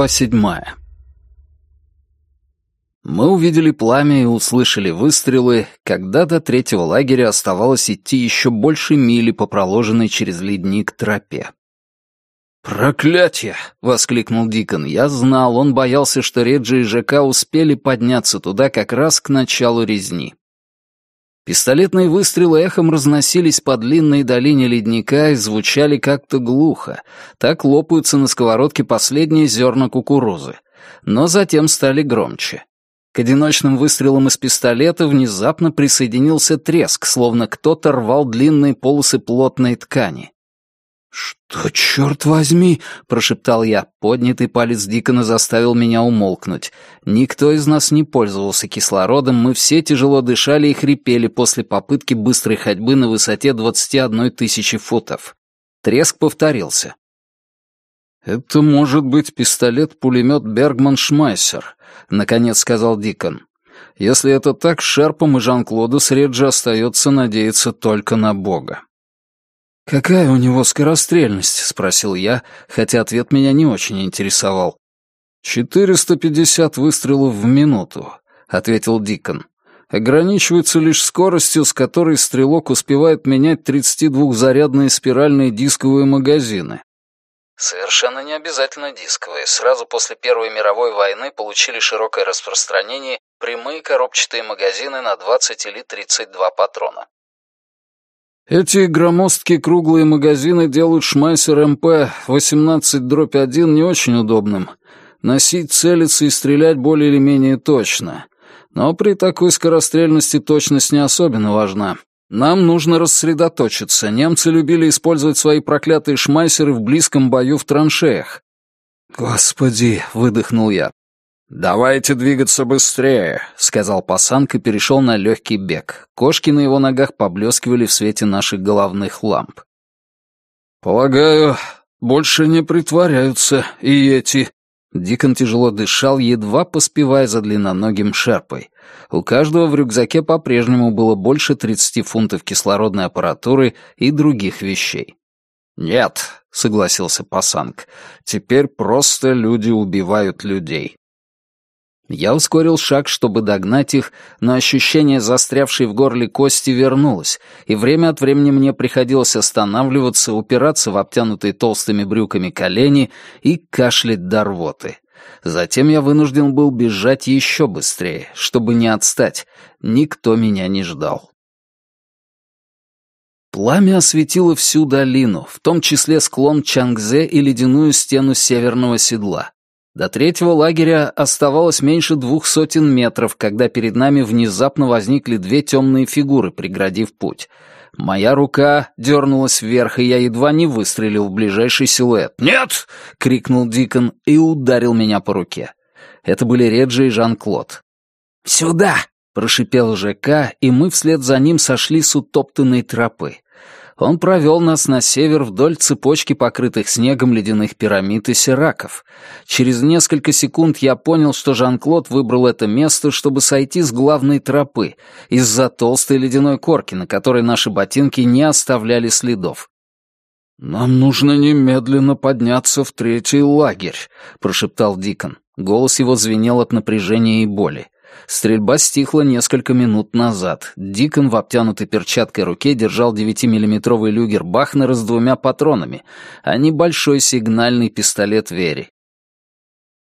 Глава седьмая. Мы увидели пламя и услышали выстрелы, когда до третьего лагеря оставалось идти еще больше мили по проложенной через ледник тропе. «Проклятие!» — воскликнул Дикон. Я знал, он боялся, что Реджи и ЖК успели подняться туда как раз к началу резни. Пистолетные выстрелы эхом разносились по длинной долине ледника и звучали как-то глухо. Так лопаются на сковородке последние зерна кукурузы. Но затем стали громче. К одиночным выстрелам из пистолета внезапно присоединился треск, словно кто-то рвал длинные полосы плотной ткани. «Что, черт возьми?» — прошептал я. Поднятый палец Дикона заставил меня умолкнуть. Никто из нас не пользовался кислородом, мы все тяжело дышали и хрипели после попытки быстрой ходьбы на высоте 21 тысячи футов. Треск повторился. «Это может быть пистолет-пулемет Бергман Шмайсер», — наконец сказал Дикон. «Если это так, Шерпом и Жан-Клоду с Реджи остается надеяться только на Бога». «Какая у него скорострельность?» — спросил я, хотя ответ меня не очень интересовал. «Четыреста пятьдесят выстрелов в минуту», — ответил Дикон. «Ограничивается лишь скоростью, с которой стрелок успевает менять 32-зарядные спиральные дисковые магазины». Совершенно не обязательно дисковые. Сразу после Первой мировой войны получили широкое распространение прямые коробчатые магазины на 20 или 32 патрона. Эти громоздкие круглые магазины делают Шмайсер МП 18-1 не очень удобным. Носить, целиться и стрелять более или менее точно. Но при такой скорострельности точность не особенно важна. Нам нужно рассредоточиться. Немцы любили использовать свои проклятые шмайсеры в близком бою в траншеях. «Господи!» — выдохнул я. «Давайте двигаться быстрее», — сказал пасанг и перешел на легкий бег. Кошки на его ногах поблескивали в свете наших головных ламп. «Полагаю, больше не притворяются и эти...» Дикон тяжело дышал, едва поспевая за длинноногим шерпой. У каждого в рюкзаке по-прежнему было больше 30 фунтов кислородной аппаратуры и других вещей. «Нет», — согласился Пасанг, — «теперь просто люди убивают людей». Я ускорил шаг, чтобы догнать их, но ощущение застрявшей в горле кости вернулось, и время от времени мне приходилось останавливаться, упираться в обтянутые толстыми брюками колени и кашлять до рвоты. Затем я вынужден был бежать еще быстрее, чтобы не отстать. Никто меня не ждал. Пламя осветило всю долину, в том числе склон Чангзе и ледяную стену северного седла. До третьего лагеря оставалось меньше двух сотен метров, когда перед нами внезапно возникли две темные фигуры, преградив путь. Моя рука дернулась вверх, и я едва не выстрелил в ближайший силуэт. «Нет!» — крикнул Дикон и ударил меня по руке. Это были Реджи и Жан-Клод. «Сюда!» — прошипел ЖК, и мы вслед за ним сошли с утоптанной тропы. Он провел нас на север вдоль цепочки покрытых снегом ледяных пирамид и сераков. Через несколько секунд я понял, что Жан-Клод выбрал это место, чтобы сойти с главной тропы, из-за толстой ледяной корки, на которой наши ботинки не оставляли следов. «Нам нужно немедленно подняться в третий лагерь», — прошептал Дикон. Голос его звенел от напряжения и боли. Стрельба стихла несколько минут назад. Дикон в обтянутой перчаткой руке держал 9-миллиметровый люгер Бахнера с двумя патронами, а небольшой сигнальный пистолет Вери.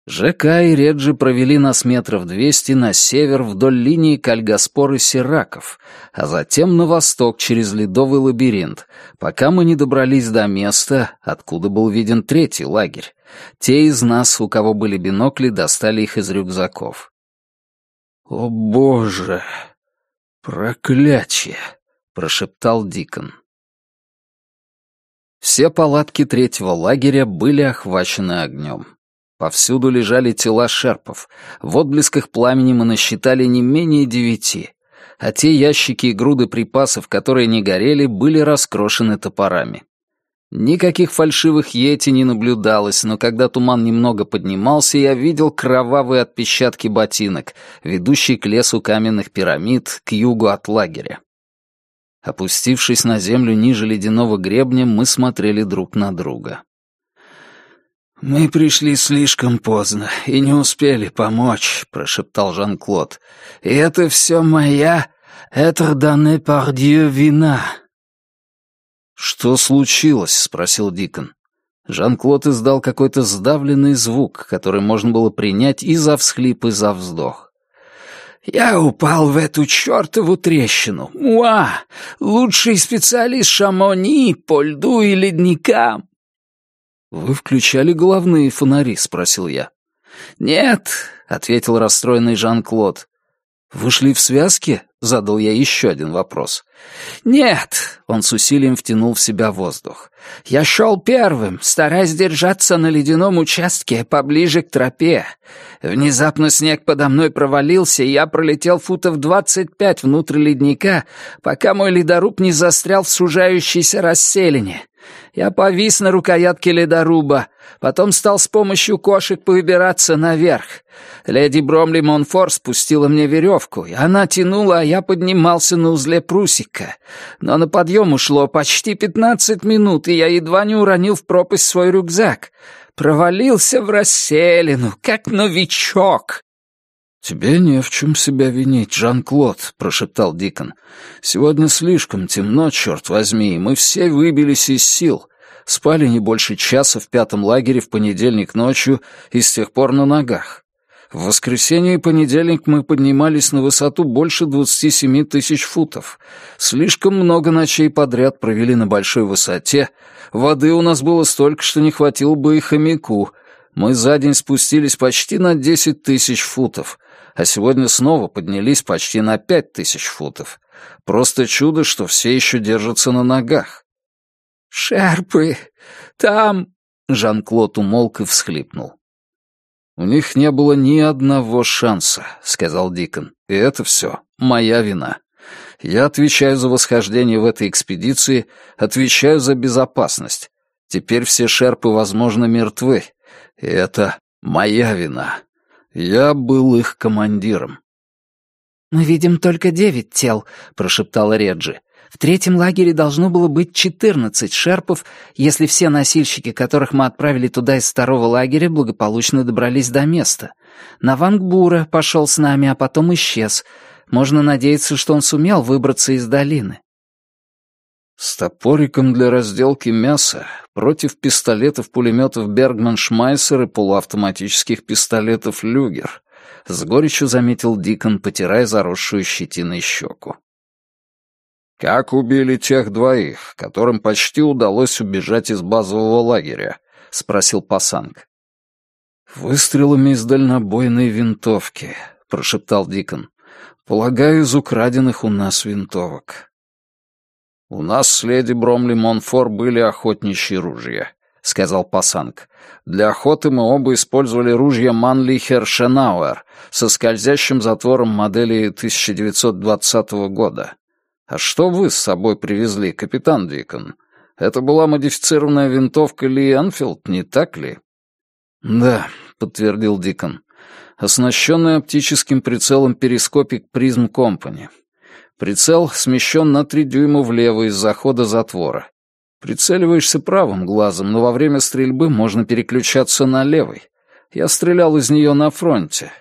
ЖК и Реджи провели нас метров двести на север вдоль линии Кальгаспор и Сираков, а затем на восток через ледовый лабиринт, пока мы не добрались до места, откуда был виден третий лагерь. Те из нас, у кого были бинокли, достали их из рюкзаков. «О, Боже! Проклятие!» — прошептал Дикон. Все палатки третьего лагеря были охвачены огнем. Повсюду лежали тела шерпов. В отблесках пламени мы насчитали не менее девяти, а те ящики и груды припасов, которые не горели, были раскрошены топорами. Никаких фальшивых йети не наблюдалось, но когда туман немного поднимался, я видел кровавые отпечатки ботинок, ведущие к лесу каменных пирамид к югу от лагеря. Опустившись на землю ниже ледяного гребня, мы смотрели друг на друга. «Мы пришли слишком поздно и не успели помочь», — прошептал Жан-Клод. «И это все моя, это par Dieu вина». «Что случилось?» — спросил Дикон. Жан-Клод издал какой-то сдавленный звук, который можно было принять и за всхлип, и за вздох. «Я упал в эту чертову трещину. Муа! Лучший специалист Шамони по льду и ледникам!» «Вы включали головные фонари?» — спросил я. «Нет», — ответил расстроенный Жан-Клод. «Вы шли в связке?» — задал я еще один вопрос. «Нет», — он с усилием втянул в себя воздух. «Я шел первым, стараясь держаться на ледяном участке поближе к тропе. Внезапно снег подо мной провалился, и я пролетел футов двадцать пять внутрь ледника, пока мой ледоруб не застрял в сужающейся расселине. Я повис на рукоятке ледоруба, потом стал с помощью кошек выбираться наверх. Леди Бромли Монфор спустила мне веревку, и она тянула, а я поднимался на узле прусика. Но на подъем ушло почти пятнадцать минут, и я едва не уронил в пропасть свой рюкзак. Провалился в расселину, как новичок. «Тебе не в чем себя винить, Жан-Клод», — прошептал Дикон. «Сегодня слишком темно, черт возьми, и мы все выбились из сил. Спали не больше часа в пятом лагере в понедельник ночью и с тех пор на ногах. В воскресенье и понедельник мы поднимались на высоту больше 27 тысяч футов. Слишком много ночей подряд провели на большой высоте. Воды у нас было столько, что не хватило бы и хомяку. Мы за день спустились почти на 10 тысяч футов а сегодня снова поднялись почти на пять тысяч футов. Просто чудо, что все еще держатся на ногах. «Шерпы! Там...» Жан-Клод умолк и всхлипнул. «У них не было ни одного шанса», — сказал Дикон. «И это все моя вина. Я отвечаю за восхождение в этой экспедиции, отвечаю за безопасность. Теперь все шерпы, возможно, мертвы. И это моя вина». Я был их командиром. «Мы видим только девять тел», — прошептала Реджи. «В третьем лагере должно было быть четырнадцать шерпов, если все носильщики, которых мы отправили туда из второго лагеря, благополучно добрались до места. Навангбура пошел с нами, а потом исчез. Можно надеяться, что он сумел выбраться из долины». С топориком для разделки мяса против пистолетов-пулеметов Бергман-Шмайсер и полуавтоматических пистолетов Люгер, с горечью заметил Дикон, потирая заросшую щетиной щеку. «Как убили тех двоих, которым почти удалось убежать из базового лагеря?» — спросил Пасанг. «Выстрелами из дальнобойной винтовки», — прошептал Дикон. «Полагаю, из украденных у нас винтовок». «У нас с леди Бромли Монфор были охотничьи ружья», — сказал Пасанг. «Для охоты мы оба использовали ружья Манлихер Шенауэр со скользящим затвором модели 1920 года. А что вы с собой привезли, капитан Дикон? Это была модифицированная винтовка Ли Энфилд, не так ли?» «Да», — подтвердил Дикон. «Оснащенная оптическим прицелом перископик Призм Компани. Прицел смещен на три дюйма влево из захода затвора. Прицеливаешься правым глазом, но во время стрельбы можно переключаться на левый. Я стрелял из нее на фронте.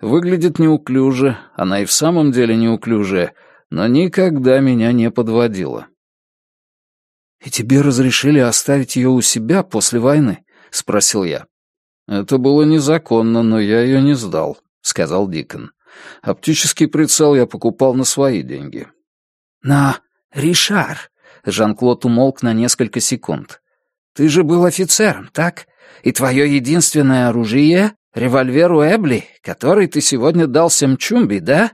Выглядит неуклюже, она и в самом деле неуклюжая, но никогда меня не подводила. «И тебе разрешили оставить ее у себя после войны?» — спросил я. «Это было незаконно, но я ее не сдал», — сказал Дикон. Оптический прицел я покупал на свои деньги. «Но, Ришар...» — Жан-Клод умолк на несколько секунд. «Ты же был офицером, так? И твое единственное оружие — револьвер Уэбли, который ты сегодня дал Семчумби, да?»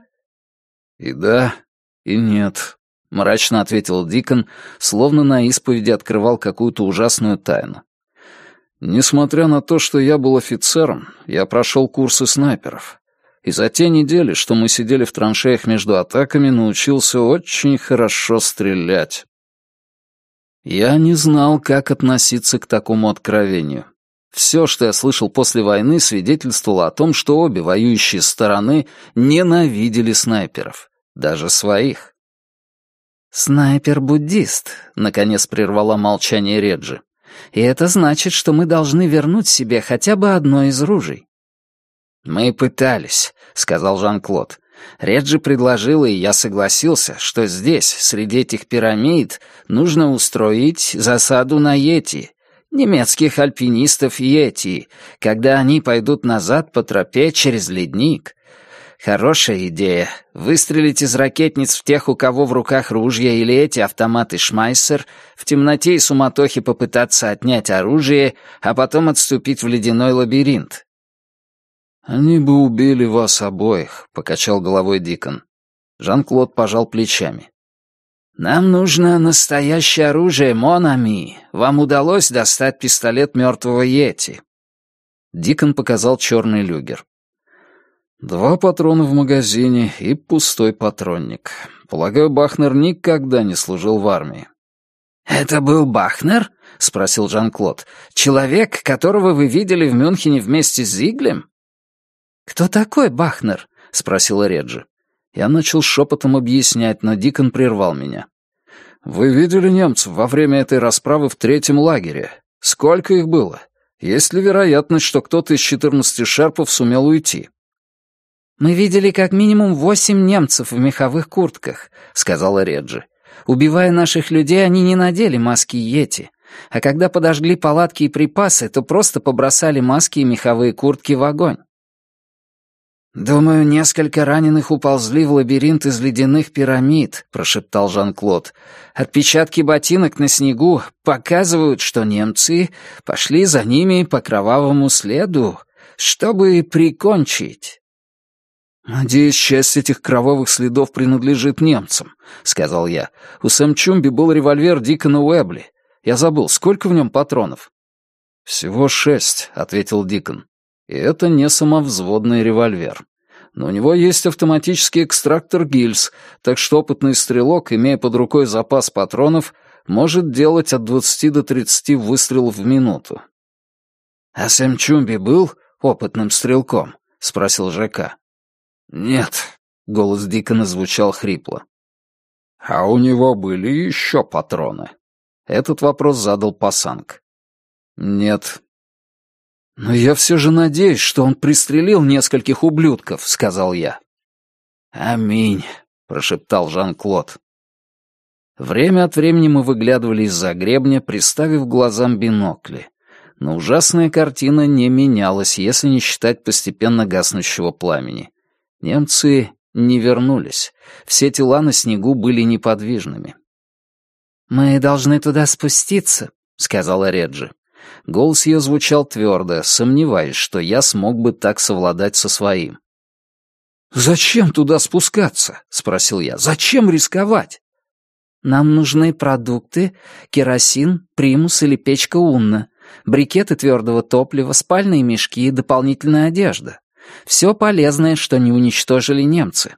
«И да, и нет», — мрачно ответил Дикон, словно на исповеди открывал какую-то ужасную тайну. «Несмотря на то, что я был офицером, я прошел курсы снайперов и за те недели, что мы сидели в траншеях между атаками, научился очень хорошо стрелять. Я не знал, как относиться к такому откровению. Все, что я слышал после войны, свидетельствовало о том, что обе воюющие стороны ненавидели снайперов, даже своих. «Снайпер-буддист», — наконец прервала молчание Реджи. И это значит, что мы должны вернуть себе хотя бы одно из ружей». «Мы пытались», — сказал Жан-Клод. Реджи предложила, и я согласился, что здесь, среди этих пирамид, нужно устроить засаду на Йети, немецких альпинистов Йети, когда они пойдут назад по тропе через ледник. Хорошая идея — выстрелить из ракетниц в тех, у кого в руках ружья или эти автоматы Шмайсер, в темноте и суматохе попытаться отнять оружие, а потом отступить в ледяной лабиринт, «Они бы убили вас обоих», — покачал головой Дикон. Жан-Клод пожал плечами. «Нам нужно настоящее оружие, Монами. Вам удалось достать пистолет мертвого Йети?» Дикон показал черный люгер. «Два патрона в магазине и пустой патронник. Полагаю, Бахнер никогда не служил в армии». «Это был Бахнер?» — спросил Жан-Клод. «Человек, которого вы видели в Мюнхене вместе с Зиглем?» «Кто такой Бахнер?» — спросила Реджи. Я начал шепотом объяснять, но Дикон прервал меня. «Вы видели немцев во время этой расправы в третьем лагере? Сколько их было? Есть ли вероятность, что кто-то из четырнадцати шерпов сумел уйти?» «Мы видели как минимум восемь немцев в меховых куртках», — сказала Реджи. «Убивая наших людей, они не надели маски Йети. А когда подожгли палатки и припасы, то просто побросали маски и меховые куртки в огонь. «Думаю, несколько раненых уползли в лабиринт из ледяных пирамид», — прошептал Жан-Клод. «Отпечатки ботинок на снегу показывают, что немцы пошли за ними по кровавому следу, чтобы прикончить». «Надеюсь, часть этих кровавых следов принадлежит немцам», — сказал я. «У Сэм Чумби был револьвер Дикона Уэбли. Я забыл, сколько в нем патронов?» «Всего шесть», — ответил Дикон. И это не самовзводный револьвер. Но у него есть автоматический экстрактор гильз, так что опытный стрелок, имея под рукой запас патронов, может делать от 20 до 30 выстрелов в минуту. «А Сэм Чумби был опытным стрелком?» — спросил ЖК. «Нет», — голос Дикона звучал хрипло. «А у него были еще патроны?» Этот вопрос задал Пасанг. «Нет, «Но я все же надеюсь, что он пристрелил нескольких ублюдков», — сказал я. «Аминь», — прошептал Жан-Клод. Время от времени мы выглядывали из-за гребня, приставив глазам бинокли. Но ужасная картина не менялась, если не считать постепенно гаснущего пламени. Немцы не вернулись. Все тела на снегу были неподвижными. «Мы должны туда спуститься», — сказала Реджи. Голос ее звучал твердо, сомневаясь, что я смог бы так совладать со своим. «Зачем туда спускаться?» — спросил я. «Зачем рисковать?» «Нам нужны продукты, керосин, примус или печка Унна, брикеты твердого топлива, спальные мешки и дополнительная одежда. Все полезное, что не уничтожили немцы».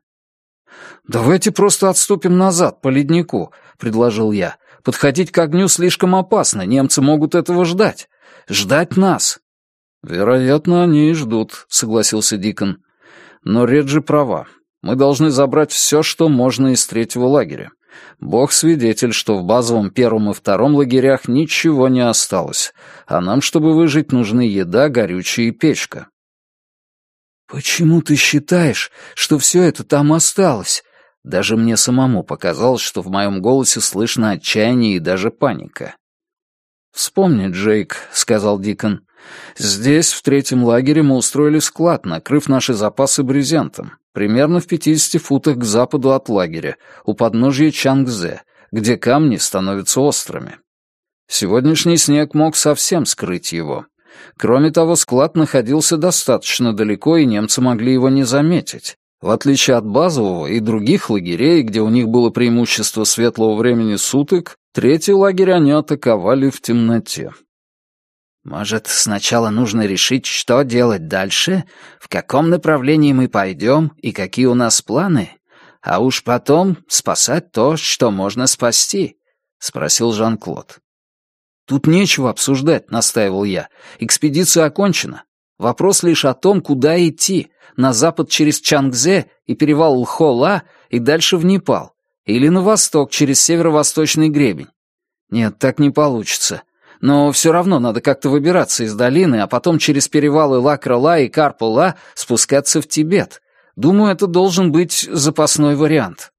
«Давайте просто отступим назад, по леднику», — предложил я. Подходить к огню слишком опасно, немцы могут этого ждать. Ждать нас». «Вероятно, они и ждут», — согласился Дикон. «Но Реджи права. Мы должны забрать все, что можно из третьего лагеря. Бог свидетель, что в базовом первом и втором лагерях ничего не осталось, а нам, чтобы выжить, нужны еда, горючее и печка». «Почему ты считаешь, что все это там осталось?» Даже мне самому показалось, что в моем голосе слышно отчаяние и даже паника. «Вспомни, Джейк», — сказал Дикон. «Здесь, в третьем лагере, мы устроили склад, накрыв наши запасы брезентом, примерно в 50 футах к западу от лагеря, у подножья Чангзе, где камни становятся острыми. Сегодняшний снег мог совсем скрыть его. Кроме того, склад находился достаточно далеко, и немцы могли его не заметить. В отличие от базового и других лагерей, где у них было преимущество светлого времени суток, третий лагерь они атаковали в темноте. «Может, сначала нужно решить, что делать дальше, в каком направлении мы пойдем и какие у нас планы, а уж потом спасать то, что можно спасти?» — спросил Жан-Клод. «Тут нечего обсуждать», — настаивал я. «Экспедиция окончена. Вопрос лишь о том, куда идти, на запад через Чангзе и перевал Лхола и дальше в Непал, или на восток через северо-восточный гребень. Нет, так не получится. но все равно надо как-то выбираться из долины, а потом через перевалы Ла-Крыла и Карпула спускаться в Тибет. Думаю, это должен быть запасной вариант».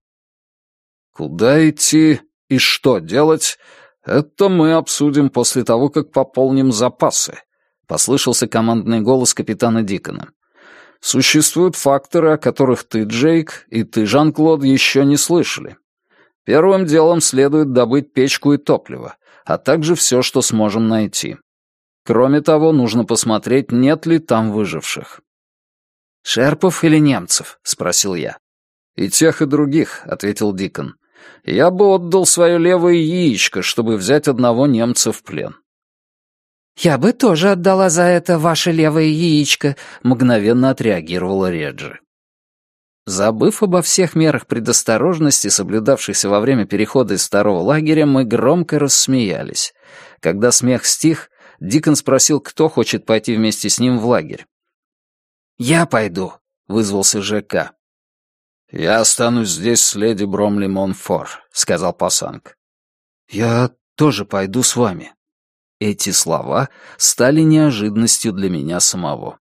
«Куда идти и что делать, это мы обсудим после того, как пополним запасы», — послышался командный голос капитана Дикона. «Существуют факторы, о которых ты, Джейк, и ты, Жан-Клод, еще не слышали. Первым делом следует добыть печку и топливо, а также все, что сможем найти. Кроме того, нужно посмотреть, нет ли там выживших». «Шерпов или немцев?» — спросил я. «И тех, и других», — ответил Дикон. «Я бы отдал свое левое яичко, чтобы взять одного немца в плен». «Я бы тоже отдала за это ваше левое яичко», — мгновенно отреагировала Реджи. Забыв обо всех мерах предосторожности, соблюдавшихся во время перехода из второго лагеря, мы громко рассмеялись. Когда смех стих, Дикон спросил, кто хочет пойти вместе с ним в лагерь. «Я пойду», — вызвался ЖК. «Я останусь здесь с леди Бромли Монфор», — сказал Пасанг. «Я тоже пойду с вами». Эти слова стали неожиданностью для меня самого.